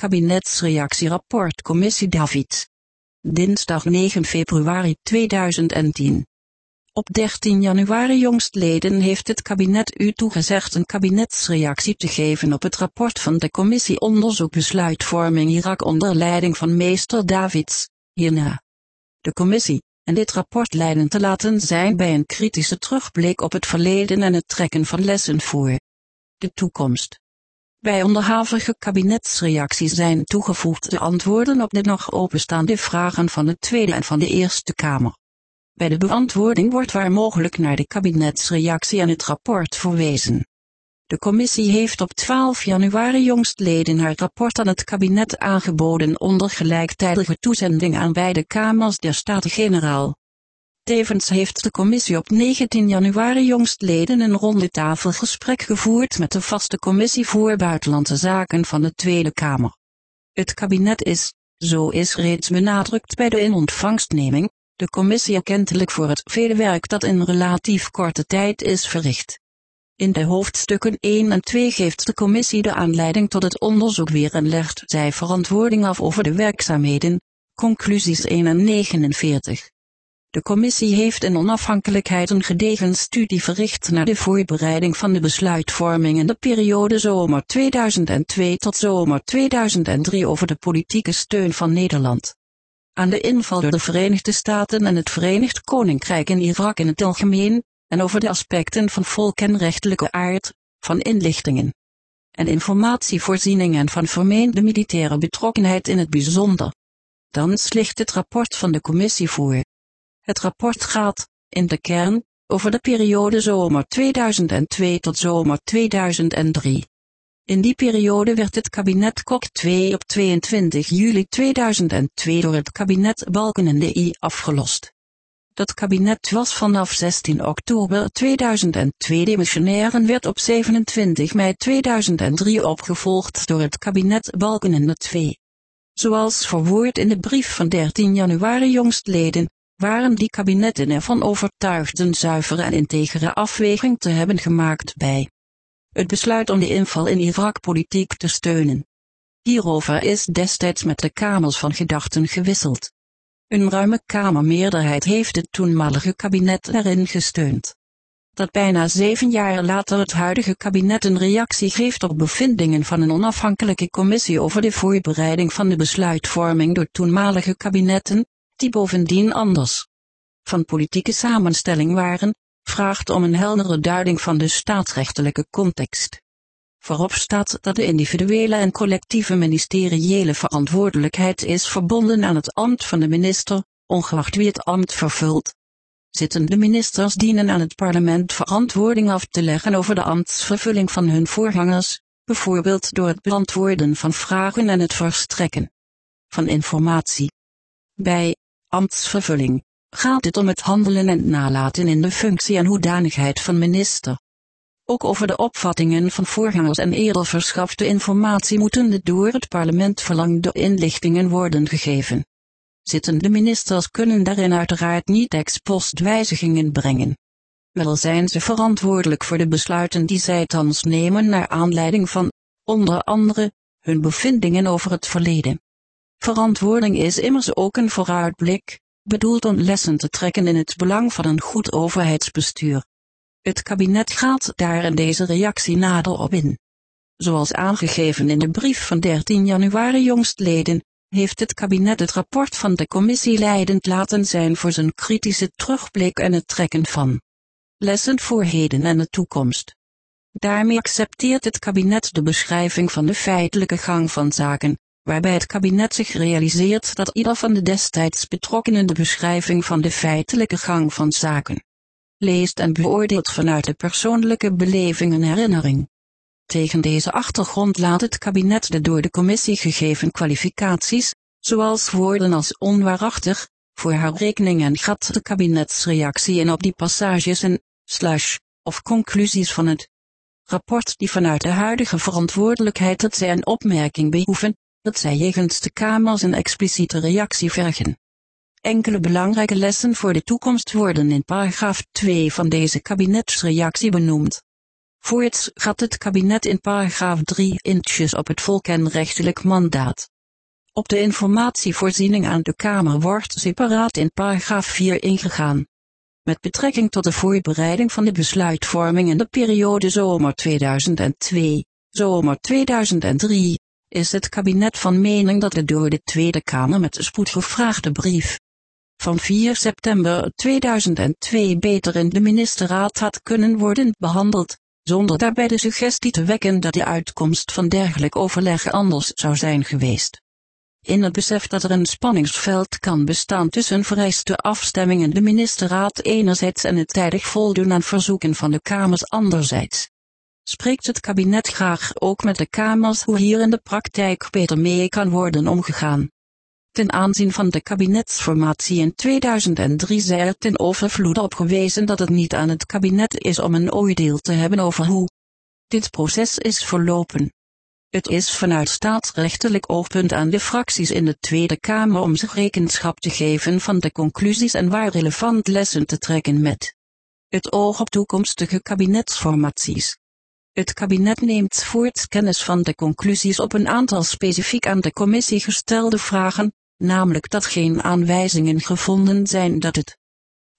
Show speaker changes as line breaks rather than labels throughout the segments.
Kabinetsreactierapport Commissie Davids. Dinsdag 9 februari 2010. Op 13 januari jongstleden heeft het kabinet u toegezegd een kabinetsreactie te geven op het rapport van de Commissie Onderzoek Besluitvorming Irak onder leiding van meester Davids, hierna. De commissie, en dit rapport leiden te laten zijn bij een kritische terugblik op het verleden en het trekken van lessen voor de toekomst. Bij onderhavige kabinetsreacties zijn toegevoegd de antwoorden op de nog openstaande vragen van de Tweede en van de Eerste Kamer. Bij de beantwoording wordt waar mogelijk naar de kabinetsreactie en het rapport verwezen. De commissie heeft op 12 januari jongstleden haar rapport aan het kabinet aangeboden onder gelijktijdige toezending aan beide kamers der Staten-Generaal. Tevens heeft de commissie op 19 januari jongstleden een rondetafelgesprek gevoerd met de vaste commissie voor buitenlandse zaken van de Tweede Kamer. Het kabinet is, zo is reeds benadrukt bij de inontvangstneming, de commissie erkentelijk voor het vele werk dat in relatief korte tijd is verricht. In de hoofdstukken 1 en 2 geeft de commissie de aanleiding tot het onderzoek weer en legt zij verantwoording af over de werkzaamheden, conclusies 1 en 49. De commissie heeft in onafhankelijkheid een gedegen studie verricht naar de voorbereiding van de besluitvorming in de periode zomer 2002 tot zomer 2003 over de politieke steun van Nederland. Aan de inval door de Verenigde Staten en het Verenigd Koninkrijk in Irak in het algemeen, en over de aspecten van volk- en rechtelijke aard, van inlichtingen en informatievoorziening en van vermeende militaire betrokkenheid in het bijzonder. Dan ligt het rapport van de commissie voor. Het rapport gaat, in de kern, over de periode zomer 2002 tot zomer 2003. In die periode werd het kabinet Kok 2 op 22 juli 2002 door het kabinet Balkenende I afgelost. Dat kabinet was vanaf 16 oktober 2002 demissionair en werd op 27 mei 2003 opgevolgd door het kabinet Balkenende II. Zoals verwoord in de brief van 13 januari jongstleden, waren die kabinetten ervan overtuigd een zuivere en integere afweging te hebben gemaakt bij het besluit om de inval in Irak politiek te steunen. Hierover is destijds met de Kamers van Gedachten gewisseld. Een ruime Kamermeerderheid heeft het toenmalige kabinet erin gesteund. Dat bijna zeven jaar later het huidige kabinet een reactie geeft op bevindingen van een onafhankelijke commissie over de voorbereiding van de besluitvorming door toenmalige kabinetten, die bovendien anders van politieke samenstelling waren, vraagt om een heldere duiding van de staatsrechtelijke context. Voorop staat dat de individuele en collectieve ministeriële verantwoordelijkheid is verbonden aan het ambt van de minister, ongeacht wie het ambt vervult. Zittende ministers dienen aan het parlement verantwoording af te leggen over de ambtsvervulling van hun voorgangers, bijvoorbeeld door het beantwoorden van vragen en het verstrekken van informatie. Bij ambtsvervulling gaat het om het handelen en nalaten in de functie en hoedanigheid van minister. Ook over de opvattingen van voorgangers en eerder verschafte informatie moeten de door het parlement verlangde inlichtingen worden gegeven. Zittende ministers kunnen daarin uiteraard niet ex post wijzigingen brengen. Wel zijn ze verantwoordelijk voor de besluiten die zij thans nemen naar aanleiding van, onder andere, hun bevindingen over het verleden. Verantwoording is immers ook een vooruitblik, bedoeld om lessen te trekken in het belang van een goed overheidsbestuur. Het kabinet gaat daar in deze reactie nader op in. Zoals aangegeven in de brief van 13 januari jongstleden, heeft het kabinet het rapport van de commissie leidend laten zijn voor zijn kritische terugblik en het trekken van lessen voor heden en de toekomst. Daarmee accepteert het kabinet de beschrijving van de feitelijke gang van zaken, waarbij het kabinet zich realiseert dat ieder van de destijds betrokkenen de beschrijving van de feitelijke gang van zaken leest en beoordeelt vanuit de persoonlijke beleving en herinnering. Tegen deze achtergrond laat het kabinet de door de commissie gegeven kwalificaties, zoals woorden als onwaarachtig, voor haar rekening en gat de kabinetsreactie in op die passages en slash of conclusies van het rapport die vanuit de huidige verantwoordelijkheid het zijn opmerking behoeven, dat zij jegens de Kamers een expliciete reactie vergen. Enkele belangrijke lessen voor de toekomst worden in paragraaf 2 van deze kabinetsreactie benoemd. Voorts gaat het kabinet in paragraaf 3 intjes op het volk en rechtelijk mandaat. Op de informatievoorziening aan de Kamer wordt separaat in paragraaf 4 ingegaan. Met betrekking tot de voorbereiding van de besluitvorming in de periode zomer 2002, zomer 2003, is het kabinet van mening dat de door de Tweede Kamer met spoed gevraagde brief van 4 september 2002 beter in de ministerraad had kunnen worden behandeld, zonder daarbij de suggestie te wekken dat de uitkomst van dergelijk overleg anders zou zijn geweest. In het besef dat er een spanningsveld kan bestaan tussen vereiste afstemming in de ministerraad enerzijds en het tijdig voldoen aan verzoeken van de Kamers anderzijds. Spreekt het kabinet graag ook met de Kamers hoe hier in de praktijk beter mee kan worden omgegaan. Ten aanzien van de kabinetsformatie in 2003 zei er ten overvloede op gewezen dat het niet aan het kabinet is om een oordeel te hebben over hoe dit proces is verlopen. Het is vanuit staatsrechtelijk oogpunt aan de fracties in de Tweede Kamer om zich rekenschap te geven van de conclusies en waar relevant lessen te trekken met het oog op toekomstige kabinetsformaties. Het kabinet neemt voorts kennis van de conclusies op een aantal specifiek aan de commissie gestelde vragen, namelijk dat geen aanwijzingen gevonden zijn dat het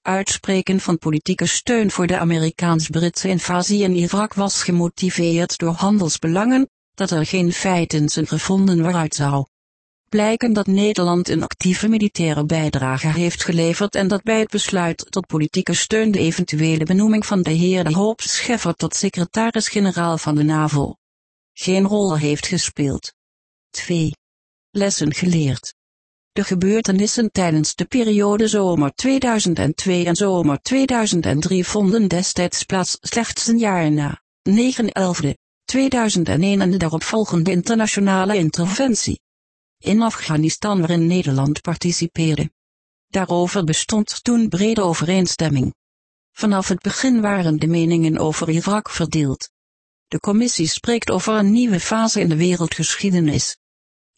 uitspreken van politieke steun voor de Amerikaans-Britse invasie in Irak was gemotiveerd door handelsbelangen, dat er geen feiten zijn gevonden waaruit zou blijken dat Nederland een actieve militaire bijdrage heeft geleverd en dat bij het besluit tot politieke steun de eventuele benoeming van de heer de Hoop Scheffer tot secretaris-generaal van de NAVO geen rol heeft gespeeld. 2. Lessen geleerd. De gebeurtenissen tijdens de periode zomer 2002 en zomer 2003 vonden destijds plaats slechts een jaar na, 9-11, 2001 en de daaropvolgende internationale interventie in Afghanistan waarin Nederland participeerde. Daarover bestond toen brede overeenstemming. Vanaf het begin waren de meningen over Irak verdeeld. De commissie spreekt over een nieuwe fase in de wereldgeschiedenis.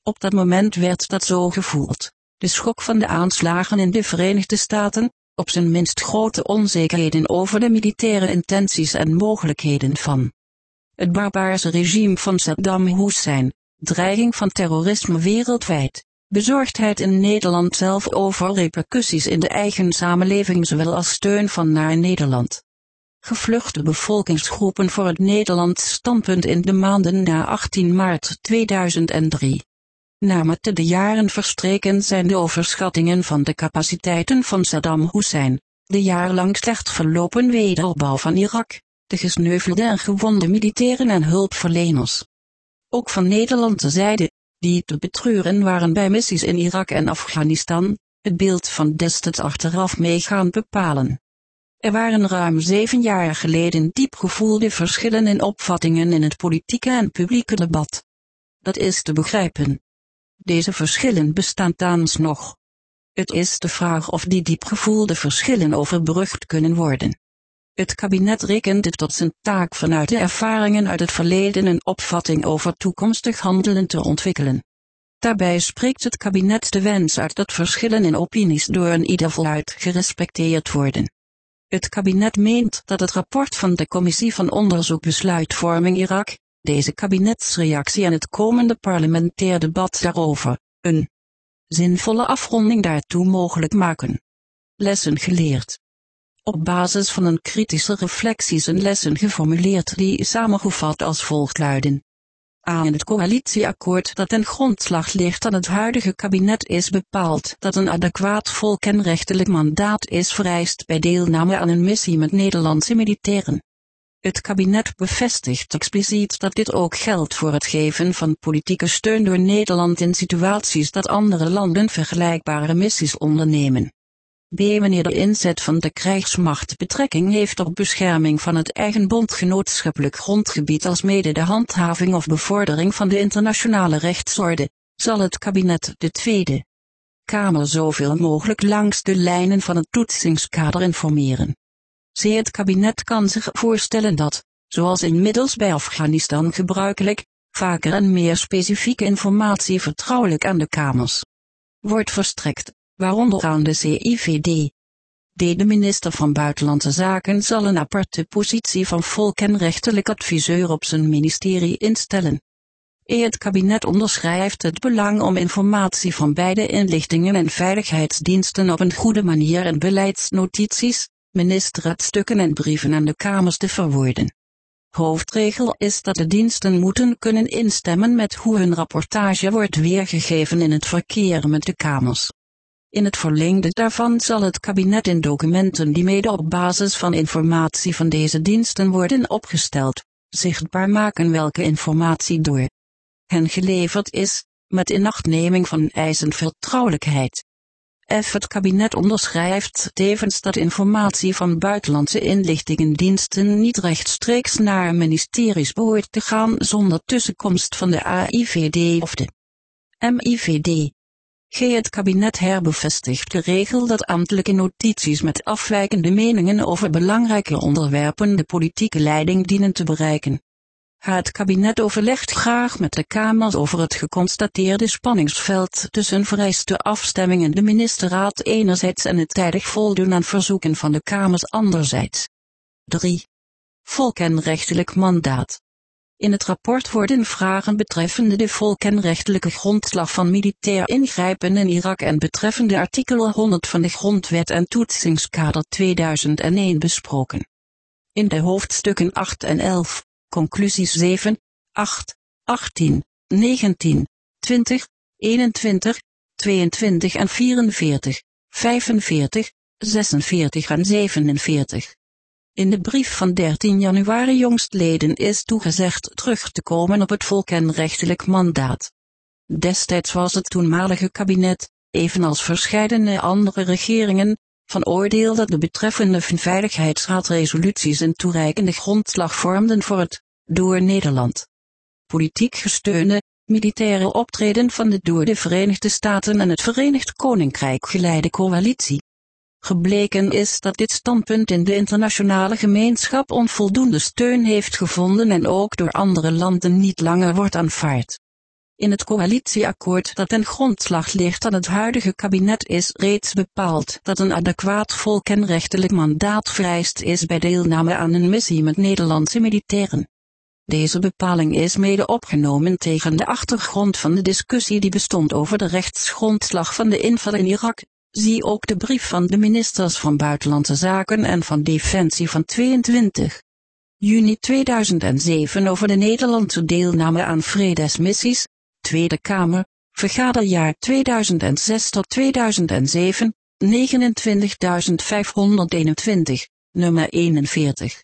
Op dat moment werd dat zo gevoeld. De schok van de aanslagen in de Verenigde Staten, op zijn minst grote onzekerheden over de militaire intenties en mogelijkheden van het barbaarse regime van Saddam Hussein, dreiging van terrorisme wereldwijd, bezorgdheid in Nederland zelf over repercussies in de eigen samenleving zowel als steun van naar Nederland. Gevluchte bevolkingsgroepen voor het Nederlands standpunt in de maanden na 18 maart 2003. Naarmate de jaren verstreken zijn de overschattingen van de capaciteiten van Saddam Hussein, de jaarlang slecht verlopen wederopbouw van Irak, de gesneuvelde en gewonde militairen en hulpverleners. Ook van Nederlandse zijde, die te betreuren waren bij missies in Irak en Afghanistan, het beeld van destijds achteraf meegaan bepalen. Er waren ruim zeven jaar geleden diep gevoelde verschillen in opvattingen in het politieke en publieke debat. Dat is te begrijpen. Deze verschillen bestaan thans nog. Het is de vraag of die diep gevoelde verschillen overbrugd kunnen worden. Het kabinet rekent het tot zijn taak vanuit de ervaringen uit het verleden een opvatting over toekomstig handelen te ontwikkelen. Daarbij spreekt het kabinet de wens uit dat verschillen in opinies door een ieder voluit gerespecteerd worden. Het kabinet meent dat het rapport van de Commissie van Onderzoek Besluitvorming Irak, deze kabinetsreactie en het komende parlementair debat daarover, een zinvolle afronding daartoe mogelijk maken. Lessen geleerd op basis van een kritische reflectie zijn lessen geformuleerd die samengevat als volgt luiden. A. In het coalitieakkoord dat ten grondslag ligt aan het huidige kabinet is bepaald dat een adequaat volkenrechtelijk mandaat is vereist bij deelname aan een missie met Nederlandse militairen. Het kabinet bevestigt expliciet dat dit ook geldt voor het geven van politieke steun door Nederland in situaties dat andere landen vergelijkbare missies ondernemen. B. Wanneer de inzet van de krijgsmacht betrekking heeft op bescherming van het eigen bondgenootschappelijk grondgebied als mede de handhaving of bevordering van de internationale rechtsorde, zal het kabinet de Tweede Kamer zoveel mogelijk langs de lijnen van het toetsingskader informeren. C. Het kabinet kan zich voorstellen dat, zoals inmiddels bij Afghanistan gebruikelijk, vaker en meer specifieke informatie vertrouwelijk aan de Kamers wordt verstrekt waaronder aan de CIVD. De minister van Buitenlandse Zaken zal een aparte positie van volk en rechtelijk adviseur op zijn ministerie instellen. Het kabinet onderschrijft het belang om informatie van beide inlichtingen en veiligheidsdiensten op een goede manier en beleidsnotities, ministerraadstukken en brieven aan de Kamers te verwoorden. Hoofdregel is dat de diensten moeten kunnen instemmen met hoe hun rapportage wordt weergegeven in het verkeer met de Kamers. In het verlengde daarvan zal het kabinet in documenten die mede op basis van informatie van deze diensten worden opgesteld, zichtbaar maken welke informatie door hen geleverd is, met inachtneming van eisen vertrouwelijkheid. F. Het kabinet onderschrijft tevens dat informatie van buitenlandse inlichtingendiensten niet rechtstreeks naar ministeries behoort te gaan zonder tussenkomst van de AIVD of de MIVD. G. Het kabinet herbevestigt de regel dat ambtelijke notities met afwijkende meningen over belangrijke onderwerpen de politieke leiding dienen te bereiken. Het kabinet overlegt graag met de Kamers over het geconstateerde spanningsveld tussen vereiste afstemmingen de ministerraad enerzijds en het tijdig voldoen aan verzoeken van de Kamers anderzijds. 3. Volkenrechtelijk mandaat. In het rapport worden vragen betreffende de volkenrechtelijke grondslag van militair ingrijpen in Irak en betreffende artikel 100 van de Grondwet en Toetsingskader 2001 besproken. In de hoofdstukken 8 en 11 Conclusies 7, 8, 18, 19, 20, 21, 22 en 44, 45, 46 en 47. In de brief van 13 januari jongstleden is toegezegd terug te komen op het volkenrechtelijk mandaat. Destijds was het toenmalige kabinet, evenals verscheidene andere regeringen, van oordeel dat de betreffende Veiligheidsraad resoluties een toereikende grondslag vormden voor het, door Nederland, politiek gesteunde, militaire optreden van de door de Verenigde Staten en het Verenigd Koninkrijk geleide coalitie. Gebleken is dat dit standpunt in de internationale gemeenschap onvoldoende steun heeft gevonden en ook door andere landen niet langer wordt aanvaard. In het coalitieakkoord dat ten grondslag ligt aan het huidige kabinet is reeds bepaald dat een adequaat volkenrechtelijk mandaat vereist is bij deelname aan een missie met Nederlandse militairen. Deze bepaling is mede opgenomen tegen de achtergrond van de discussie die bestond over de rechtsgrondslag van de inval in Irak. Zie ook de brief van de ministers van Buitenlandse Zaken en van Defensie van 22 juni 2007 over de Nederlandse deelname aan vredesmissies, Tweede Kamer, vergaderjaar 2006 tot 2007, 29.521, nummer 41.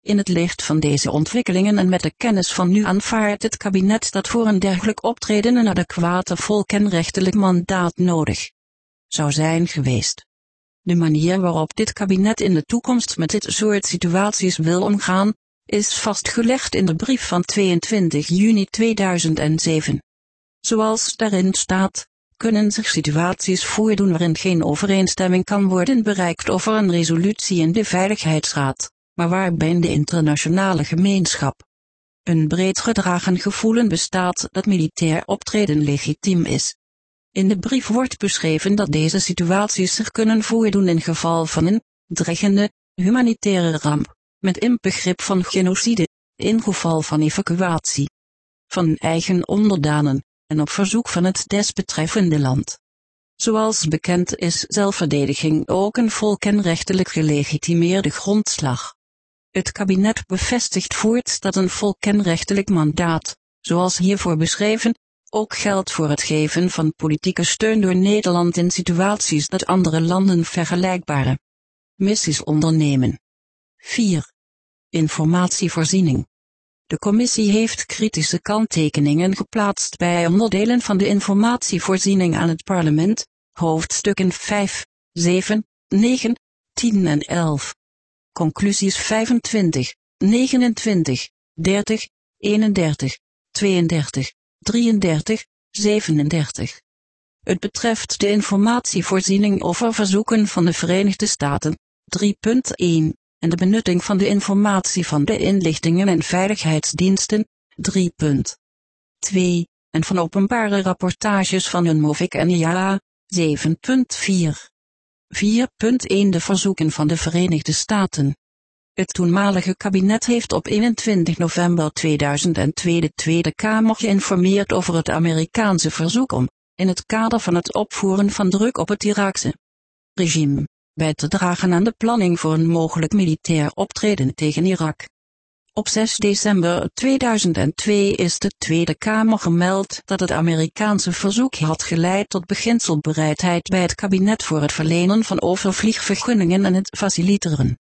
In het licht van deze ontwikkelingen en met de kennis van nu aanvaardt het kabinet dat voor een dergelijk optreden een adequate volkenrechtelijk mandaat nodig zou zijn geweest. De manier waarop dit kabinet in de toekomst met dit soort situaties wil omgaan, is vastgelegd in de brief van 22 juni 2007. Zoals daarin staat, kunnen zich situaties voordoen waarin geen overeenstemming kan worden bereikt over een resolutie in de Veiligheidsraad, maar waarbij de internationale gemeenschap een breed gedragen gevoelen bestaat dat militair optreden legitiem is. In de brief wordt beschreven dat deze situaties zich kunnen voordoen in geval van een dreigende humanitaire ramp, met inbegrip van genocide, in geval van evacuatie van eigen onderdanen, en op verzoek van het desbetreffende land. Zoals bekend is zelfverdediging ook een volkenrechtelijk gelegitimeerde grondslag. Het kabinet bevestigt voorts dat een volkenrechtelijk mandaat, zoals hiervoor beschreven, ook geldt voor het geven van politieke steun door Nederland in situaties dat andere landen vergelijkbare missies ondernemen. 4. Informatievoorziening. De commissie heeft kritische kanttekeningen geplaatst bij onderdelen van de informatievoorziening aan het parlement, hoofdstukken 5, 7, 9, 10 en 11. Conclusies 25, 29, 30, 31, 32, 33, 37. Het betreft de informatievoorziening over verzoeken van de Verenigde Staten, 3.1 en de benutting van de informatie van de inlichtingen en veiligheidsdiensten, 3.2, en van openbare rapportages van een MOVIC en IAA, 7.4. 4.1 De verzoeken van de Verenigde Staten. Het toenmalige kabinet heeft op 21 november 2002 de Tweede Kamer geïnformeerd over het Amerikaanse verzoek om, in het kader van het opvoeren van druk op het Iraakse regime, bij te dragen aan de planning voor een mogelijk militair optreden tegen Irak. Op 6 december 2002 is de Tweede Kamer gemeld dat het Amerikaanse verzoek had geleid tot beginselbereidheid bij het kabinet voor het verlenen van overvliegvergunningen en het faciliteren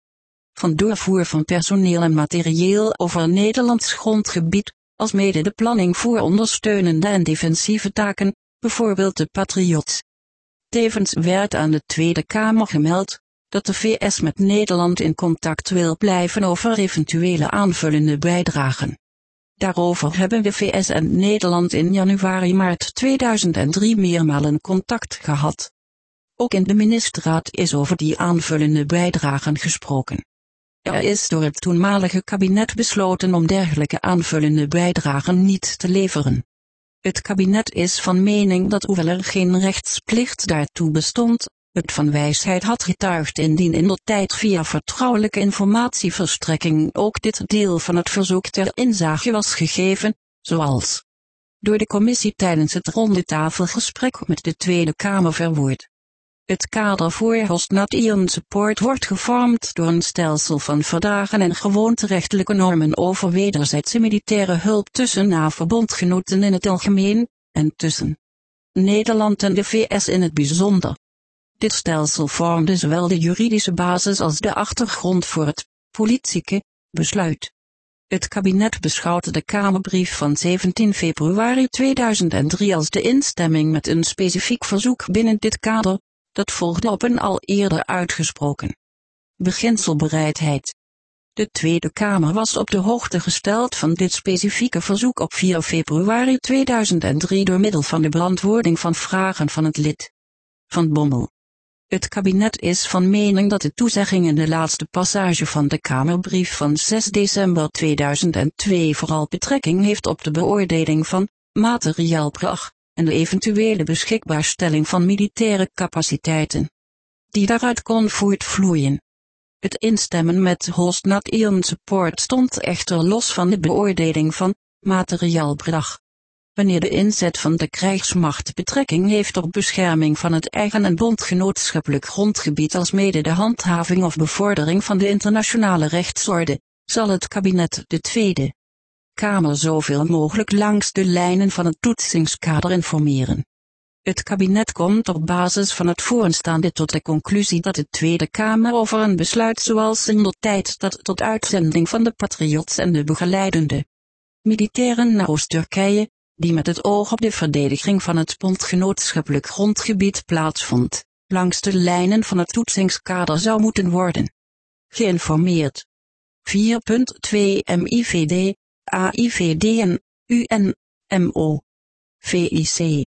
van doorvoer van personeel en materieel over Nederlands grondgebied, als mede de planning voor ondersteunende en defensieve taken, bijvoorbeeld de Patriots. Tevens werd aan de Tweede Kamer gemeld dat de VS met Nederland in contact wil blijven over eventuele aanvullende bijdragen. Daarover hebben de VS en Nederland in januari-maart 2003 meermalen contact gehad. Ook in de ministerraad is over die aanvullende bijdragen gesproken. Er is door het toenmalige kabinet besloten om dergelijke aanvullende bijdragen niet te leveren. Het kabinet is van mening dat hoewel er geen rechtsplicht daartoe bestond, het van wijsheid had getuigd indien in de tijd via vertrouwelijke informatieverstrekking ook dit deel van het verzoek ter inzage was gegeven, zoals door de commissie tijdens het rondetafelgesprek met de Tweede Kamer verwoord. Het kader voor Host Support wordt gevormd door een stelsel van verdragen en gewoonterechtelijke normen over wederzijdse militaire hulp tussen NAVO-bondgenoten in het algemeen, en tussen Nederland en de VS in het bijzonder. Dit stelsel vormde zowel de juridische basis als de achtergrond voor het politieke besluit. Het kabinet beschouwde de Kamerbrief van 17 februari 2003 als de instemming met een specifiek verzoek binnen dit kader, dat volgde op een al eerder uitgesproken beginselbereidheid. De Tweede Kamer was op de hoogte gesteld van dit specifieke verzoek op 4 februari 2003 door middel van de beantwoording van vragen van het lid van Bommel. Het kabinet is van mening dat de toezegging in de laatste passage van de Kamerbrief van 6 december 2002 vooral betrekking heeft op de beoordeling van materiaalpracht en de eventuele beschikbaarstelling van militaire capaciteiten. Die daaruit kon voortvloeien. Het instemmen met Holstnat Ion Support stond echter los van de beoordeling van materiaalbedrag. Wanneer de inzet van de krijgsmacht betrekking heeft op bescherming van het eigen en bondgenootschappelijk grondgebied als mede de handhaving of bevordering van de internationale rechtsorde, zal het kabinet de tweede Kamer zoveel mogelijk langs de lijnen van het toetsingskader informeren. Het kabinet komt op basis van het voorstaande tot de conclusie dat de Tweede Kamer over een besluit zoals in de tijd dat tot uitzending van de patriots en de begeleidende militairen naar Oost-Turkije, die met het oog op de verdediging van het bondgenootschappelijk grondgebied plaatsvond, langs de lijnen van het toetsingskader zou moeten worden geïnformeerd. 4.2 MIVD AIVD en UN, MO, VIC.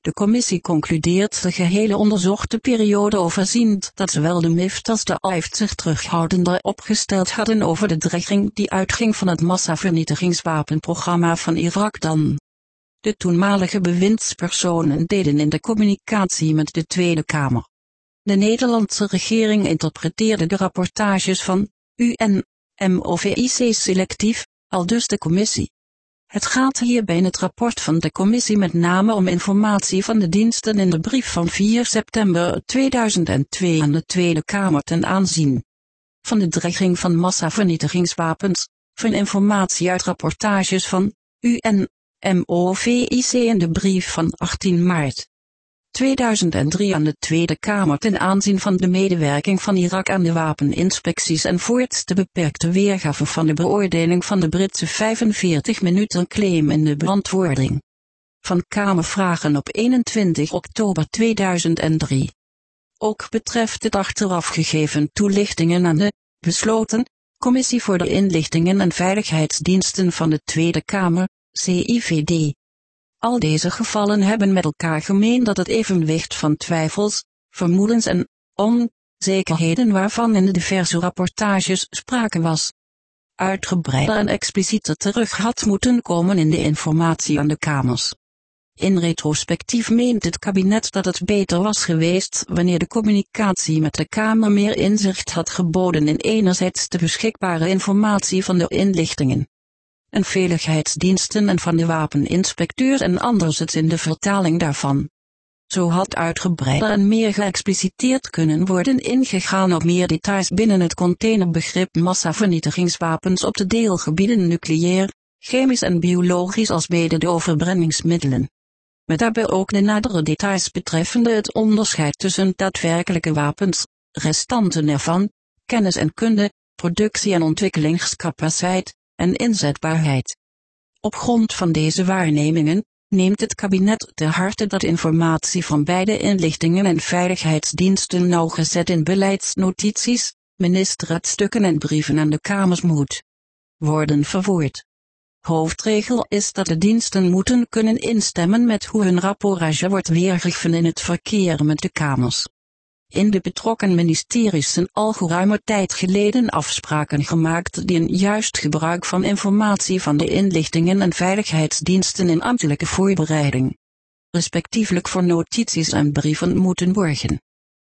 De commissie concludeert de gehele onderzochte periode overziend dat zowel de MIFT als de AIFT zich terughoudender opgesteld hadden over de dreiging die uitging van het massavernietigingswapenprogramma van Irak dan. De toenmalige bewindspersonen deden in de communicatie met de Tweede Kamer. De Nederlandse regering interpreteerde de rapportages van UN, MOVIC selectief, al dus de commissie. Het gaat hierbij in het rapport van de commissie met name om informatie van de diensten in de brief van 4 september 2002 aan de Tweede Kamer ten aanzien van de dreiging van massavernietigingswapens, van informatie uit rapportages van UN, MOVIC in de brief van 18 maart 2003 aan de Tweede Kamer ten aanzien van de medewerking van Irak aan de wapeninspecties en voorts de beperkte weergave van de beoordeling van de Britse 45 minuten claim in de beantwoording van Kamervragen op 21 oktober 2003. Ook betreft het achteraf gegeven toelichtingen aan de besloten Commissie voor de Inlichtingen en Veiligheidsdiensten van de Tweede Kamer, CIVD. Al deze gevallen hebben met elkaar gemeen dat het evenwicht van twijfels, vermoedens en onzekerheden waarvan in de diverse rapportages sprake was, uitgebreider en explicieter terug had moeten komen in de informatie aan de kamers. In retrospectief meent het kabinet dat het beter was geweest wanneer de communicatie met de Kamer meer inzicht had geboden in enerzijds de beschikbare informatie van de inlichtingen en veiligheidsdiensten en van de wapeninspecteurs en anderzijds in de vertaling daarvan. Zo had uitgebreider en meer geëxpliciteerd kunnen worden ingegaan op meer details binnen het containerbegrip massavernietigingswapens op de deelgebieden nucleair, chemisch en biologisch als mede de overbrenningsmiddelen. Met daarbij ook de nadere details betreffende het onderscheid tussen daadwerkelijke wapens, restanten ervan, kennis en kunde, productie- en ontwikkelingscapaciteit, en inzetbaarheid. Op grond van deze waarnemingen, neemt het kabinet te harte dat informatie van beide inlichtingen en veiligheidsdiensten nauwgezet in beleidsnotities, ministerraadstukken en brieven aan de Kamers moet worden vervoerd. Hoofdregel is dat de diensten moeten kunnen instemmen met hoe hun rapportage wordt weergegeven in het verkeer met de Kamers. In de betrokken ministeries zijn al geruime tijd geleden afspraken gemaakt die een juist gebruik van informatie van de inlichtingen en veiligheidsdiensten in ambtelijke voorbereiding, respectievelijk voor notities en brieven moeten borgen.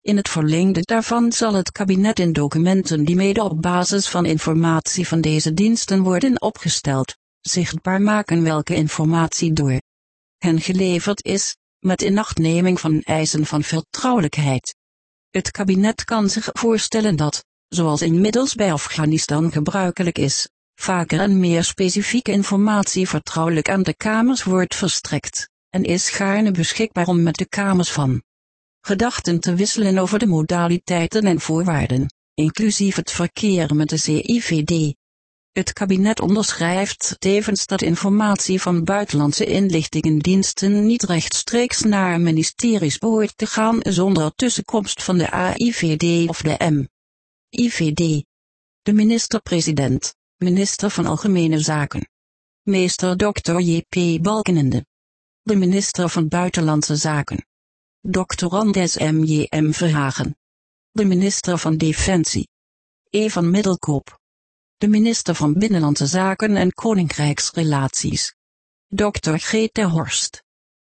In het verlengde daarvan zal het kabinet in documenten die mede op basis van informatie van deze diensten worden opgesteld, zichtbaar maken welke informatie door hen geleverd is, met inachtneming van eisen van vertrouwelijkheid. Het kabinet kan zich voorstellen dat, zoals inmiddels bij Afghanistan gebruikelijk is, vaker en meer specifieke informatie vertrouwelijk aan de kamers wordt verstrekt, en is gaarne beschikbaar om met de kamers van gedachten te wisselen over de modaliteiten en voorwaarden, inclusief het verkeer met de CIVD. Het kabinet onderschrijft tevens dat informatie van buitenlandse inlichtingendiensten niet rechtstreeks naar ministeries behoort te gaan zonder tussenkomst van de AIVD of de M. IVD. De minister-president, minister van Algemene Zaken. Meester Dr. J.P. Balkenende. De minister van Buitenlandse Zaken. Dr. Andes M.J.M. Verhagen. De minister van Defensie. E. van Middelkoop de minister van Binnenlandse Zaken en Koninkrijksrelaties. Dr. G. Horst.